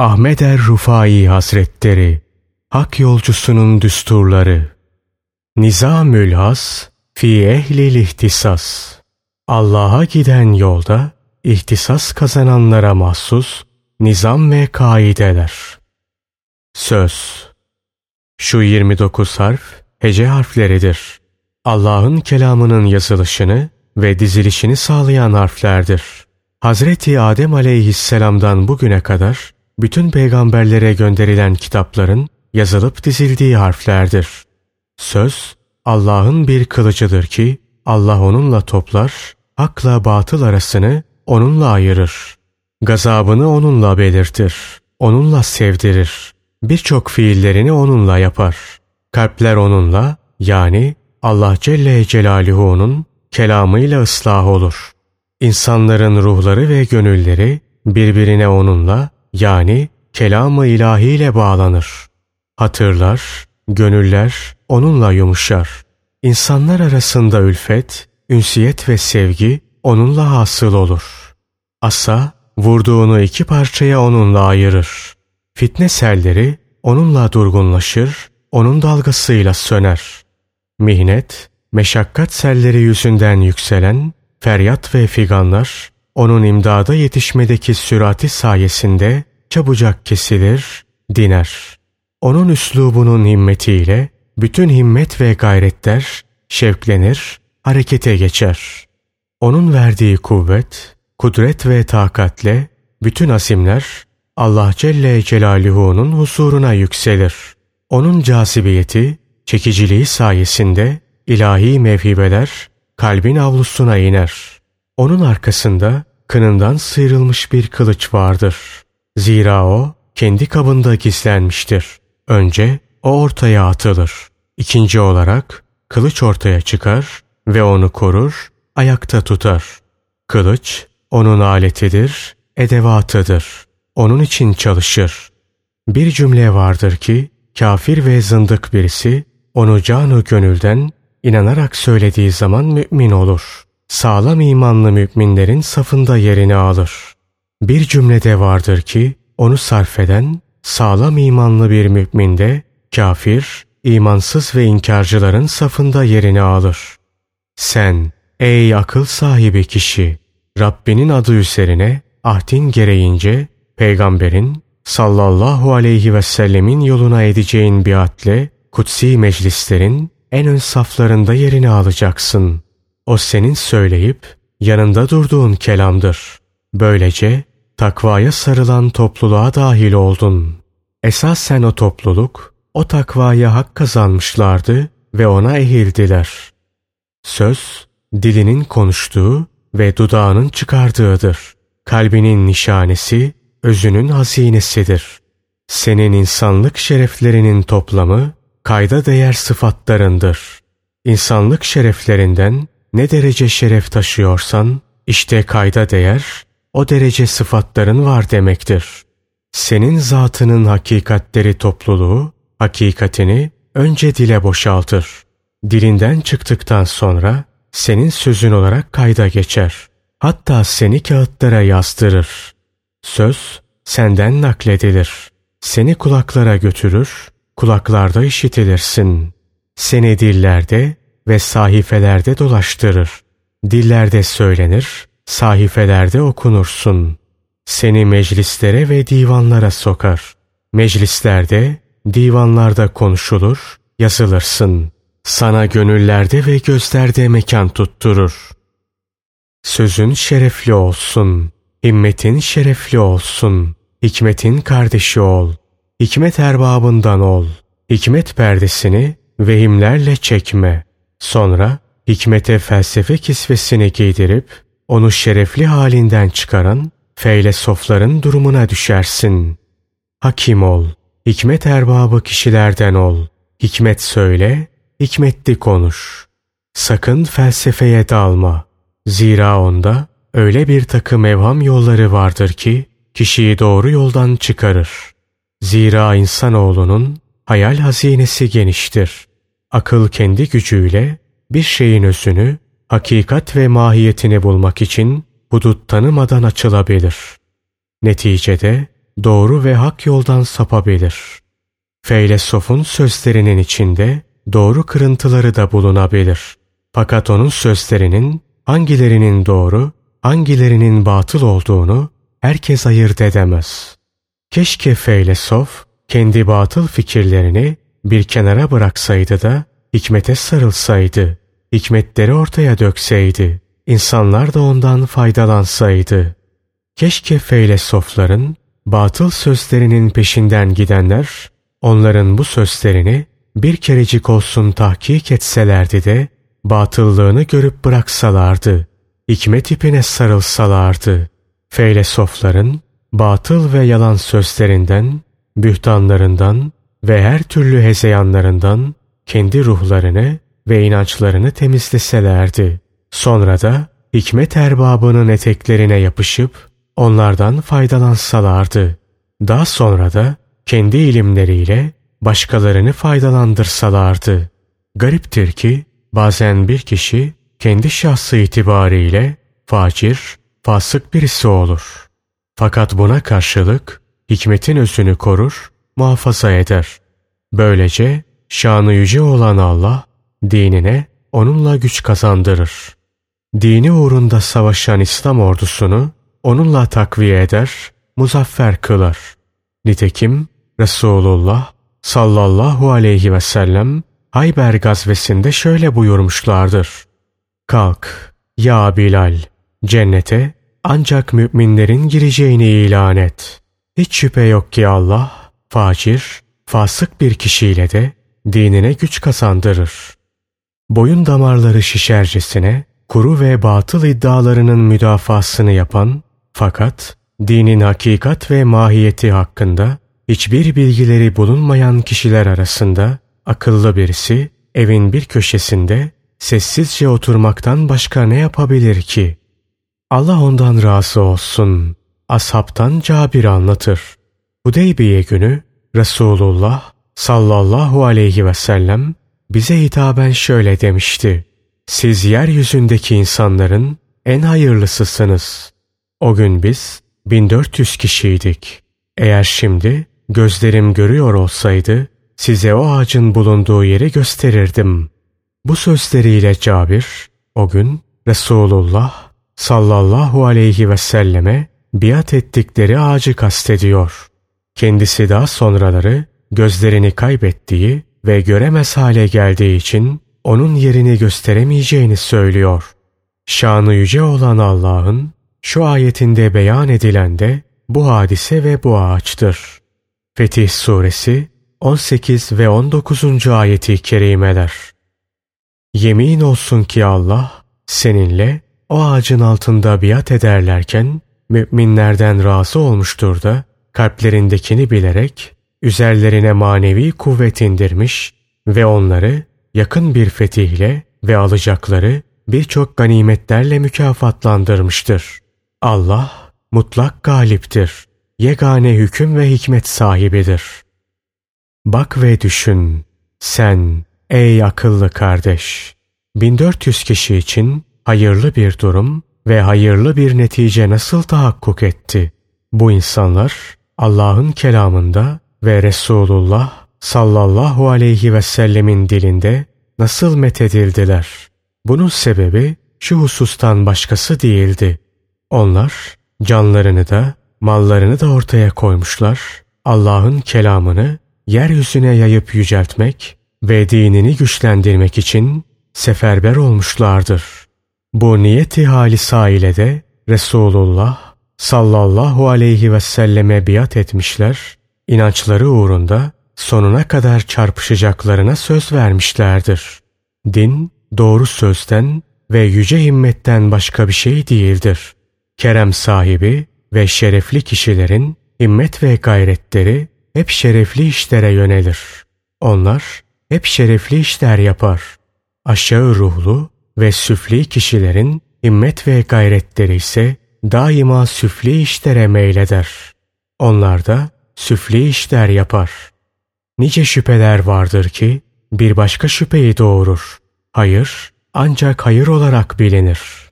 Ahmet er Rufai Hazretleri Hak yolcusunun düsturları Nizamül Has Fi ehlil ihtisas Allah'a giden yolda ihtisas kazananlara mahsus nizam ve kaideler. Söz Şu 29 harf hece harfleridir. Allah'ın kelamının yazılışını ve dizilişini sağlayan harflerdir. Hazreti Adem aleyhisselamdan bugüne kadar bütün peygamberlere gönderilen kitapların yazılıp dizildiği harflerdir. Söz, Allah'ın bir kılıcıdır ki Allah onunla toplar, hakla batıl arasını onunla ayırır. Gazabını onunla belirtir, onunla sevdirir. Birçok fiillerini onunla yapar. Kalpler onunla, yani Allah Celle Celaluhu'nun kelamıyla ıslah olur. İnsanların ruhları ve gönülleri birbirine onunla, yani kelamı ilahiyle bağlanır. Hatırlar, gönüller onunla yumuşar. İnsanlar arasında ülfet, ünsiyet ve sevgi onunla hasıl olur. Asa, vurduğunu iki parçaya onunla ayırır. Fitne selleri onunla durgunlaşır, onun dalgasıyla söner. Mihnet, meşakkat selleri yüzünden yükselen feryat ve figanlar, onun imdada yetişmedeki sürati sayesinde çabucak kesilir, diner. Onun üslubunun himmetiyle bütün himmet ve gayretler şevklenir, harekete geçer. Onun verdiği kuvvet, kudret ve takatle bütün asimler Allah Celle Celaluhu'nun huzuruna yükselir. Onun cazibiyeti, çekiciliği sayesinde ilahi mevhibeler kalbin avlusuna iner. Onun arkasında kınından sıyrılmış bir kılıç vardır. Zira o kendi kabında gizlenmiştir. Önce o ortaya atılır. İkinci olarak kılıç ortaya çıkar ve onu korur, ayakta tutar. Kılıç onun aletidir, edevatıdır. Onun için çalışır. Bir cümle vardır ki kafir ve zındık birisi onu canu gönülden inanarak söylediği zaman mümin olur. Sağlam imanlı müminlerin safında yerini alır. Bir cümlede vardır ki onu sarf eden sağlam imanlı bir mümin de kafir, imansız ve inkarcıların safında yerini alır. Sen ey akıl sahibi kişi Rabbinin adı üzerine ahdin gereğince peygamberin sallallahu aleyhi ve sellemin yoluna edeceğin biatle kutsi meclislerin en ön saflarında yerini alacaksın. O senin söyleyip yanında durduğun kelamdır. Böylece takvaya sarılan topluluğa dahil oldun. Esas sen o topluluk o takvaya hak kazanmışlardı ve ona ehildiler. Söz, dilinin konuştuğu ve dudağının çıkardığıdır. Kalbinin nişanesi, özünün hazinesidir. Senin insanlık şereflerinin toplamı, kayda değer sıfatlarındır. İnsanlık şereflerinden ne derece şeref taşıyorsan, işte kayda değer, o derece sıfatların var demektir. Senin zatının hakikatleri topluluğu, hakikatini önce dile boşaltır. Dilinden çıktıktan sonra senin sözün olarak kayda geçer. Hatta seni kağıtlara yazdırır. Söz senden nakledilir. Seni kulaklara götürür, kulaklarda işitilirsin. Seni dillerde ve sahifelerde dolaştırır. Dillerde söylenir, sahifelerde okunursun. Seni meclislere ve divanlara sokar. Meclislerde, divanlarda konuşulur, yazılırsın. Sana gönüllerde ve gözlerde mekan tutturur. Sözün şerefli olsun, himmetin şerefli olsun, hikmetin kardeşi ol, hikmet erbabından ol, hikmet perdesini vehimlerle çekme. Sonra hikmete felsefe kisvesini giydirip onu şerefli halinden çıkaran feylesofların durumuna düşersin. Hakim ol, hikmet erbabı kişilerden ol, hikmet söyle, hikmetli konuş. Sakın felsefeye dalma. Zira onda öyle bir takım evham yolları vardır ki kişiyi doğru yoldan çıkarır. Zira insanoğlunun hayal hazinesi geniştir. Akıl kendi gücüyle bir şeyin özünü, hakikat ve mahiyetini bulmak için hudut tanımadan açılabilir. Neticede doğru ve hak yoldan sapabilir. Feylesofun sözlerinin içinde doğru kırıntıları da bulunabilir. Fakat onun sözlerinin hangilerinin doğru, hangilerinin batıl olduğunu herkes ayırt edemez. Keşke feylesof kendi batıl fikirlerini bir kenara bıraksaydı da hikmete sarılsaydı, hikmetleri ortaya dökseydi, insanlar da ondan faydalansaydı. Keşke feylesofların batıl sözlerinin peşinden gidenler, onların bu sözlerini bir kerecik olsun tahkik etselerdi de, batıllığını görüp bıraksalardı, hikmet ipine sarılsalardı. Feylesofların batıl ve yalan sözlerinden, bühtanlarından ve her türlü hezeyanlarından kendi ruhlarını ve inançlarını temizleselerdi. Sonra da hikmet erbabının eteklerine yapışıp onlardan faydalansalardı. Daha sonra da kendi ilimleriyle başkalarını faydalandırsalardı. Gariptir ki bazen bir kişi kendi şahsı itibariyle facir, fasık birisi olur. Fakat buna karşılık hikmetin özünü korur, muhafaza eder. Böylece şanı yüce olan Allah dinine onunla güç kazandırır. Dini uğrunda savaşan İslam ordusunu onunla takviye eder, muzaffer kılar. Nitekim Resulullah sallallahu aleyhi ve sellem Hayber gazvesinde şöyle buyurmuşlardır. Kalk ya Bilal cennete ancak müminlerin gireceğini ilan et. Hiç şüphe yok ki Allah facir, fasık bir kişiyle de dinine güç kazandırır. Boyun damarları şişercesine kuru ve batıl iddialarının müdafasını yapan fakat dinin hakikat ve mahiyeti hakkında hiçbir bilgileri bulunmayan kişiler arasında akıllı birisi evin bir köşesinde sessizce oturmaktan başka ne yapabilir ki? Allah ondan razı olsun. Ashabtan Cabir anlatır. Hudeybiye günü Resulullah sallallahu aleyhi ve sellem bize hitaben şöyle demişti. Siz yeryüzündeki insanların en hayırlısısınız. O gün biz 1400 kişiydik. Eğer şimdi gözlerim görüyor olsaydı size o ağacın bulunduğu yeri gösterirdim. Bu sözleriyle Cabir o gün Resulullah sallallahu aleyhi ve selleme biat ettikleri ağacı kastediyor. Kendisi daha sonraları gözlerini kaybettiği ve göremez hale geldiği için onun yerini gösteremeyeceğini söylüyor. Şanı yüce olan Allah'ın şu ayetinde beyan edilen de bu hadise ve bu ağaçtır. Fetih Suresi 18 ve 19. ayeti kerimeler. Yemin olsun ki Allah seninle o ağacın altında biat ederlerken müminlerden razı olmuştur da kalplerindekini bilerek üzerlerine manevi kuvvet indirmiş ve onları yakın bir fetihle ve alacakları birçok ganimetlerle mükafatlandırmıştır. Allah mutlak galiptir. Yegane hüküm ve hikmet sahibidir. Bak ve düşün. Sen ey akıllı kardeş. 1400 kişi için hayırlı bir durum ve hayırlı bir netice nasıl tahakkuk etti? Bu insanlar Allah'ın kelamında ve Resulullah sallallahu aleyhi ve sellemin dilinde nasıl methedildiler? Bunun sebebi şu husustan başkası değildi. Onlar canlarını da mallarını da ortaya koymuşlar. Allah'ın kelamını yeryüzüne yayıp yüceltmek ve dinini güçlendirmek için seferber olmuşlardır. Bu niyeti halisa ile de Resulullah sallallahu aleyhi ve selleme biat etmişler, inançları uğrunda sonuna kadar çarpışacaklarına söz vermişlerdir. Din, doğru sözden ve yüce himmetten başka bir şey değildir. Kerem sahibi ve şerefli kişilerin himmet ve gayretleri hep şerefli işlere yönelir. Onlar hep şerefli işler yapar. Aşağı ruhlu ve süfli kişilerin himmet ve gayretleri ise daima süfli işlere meyleder. Onlar da süfli işler yapar. Nice şüpheler vardır ki bir başka şüpheyi doğurur. Hayır ancak hayır olarak bilinir.''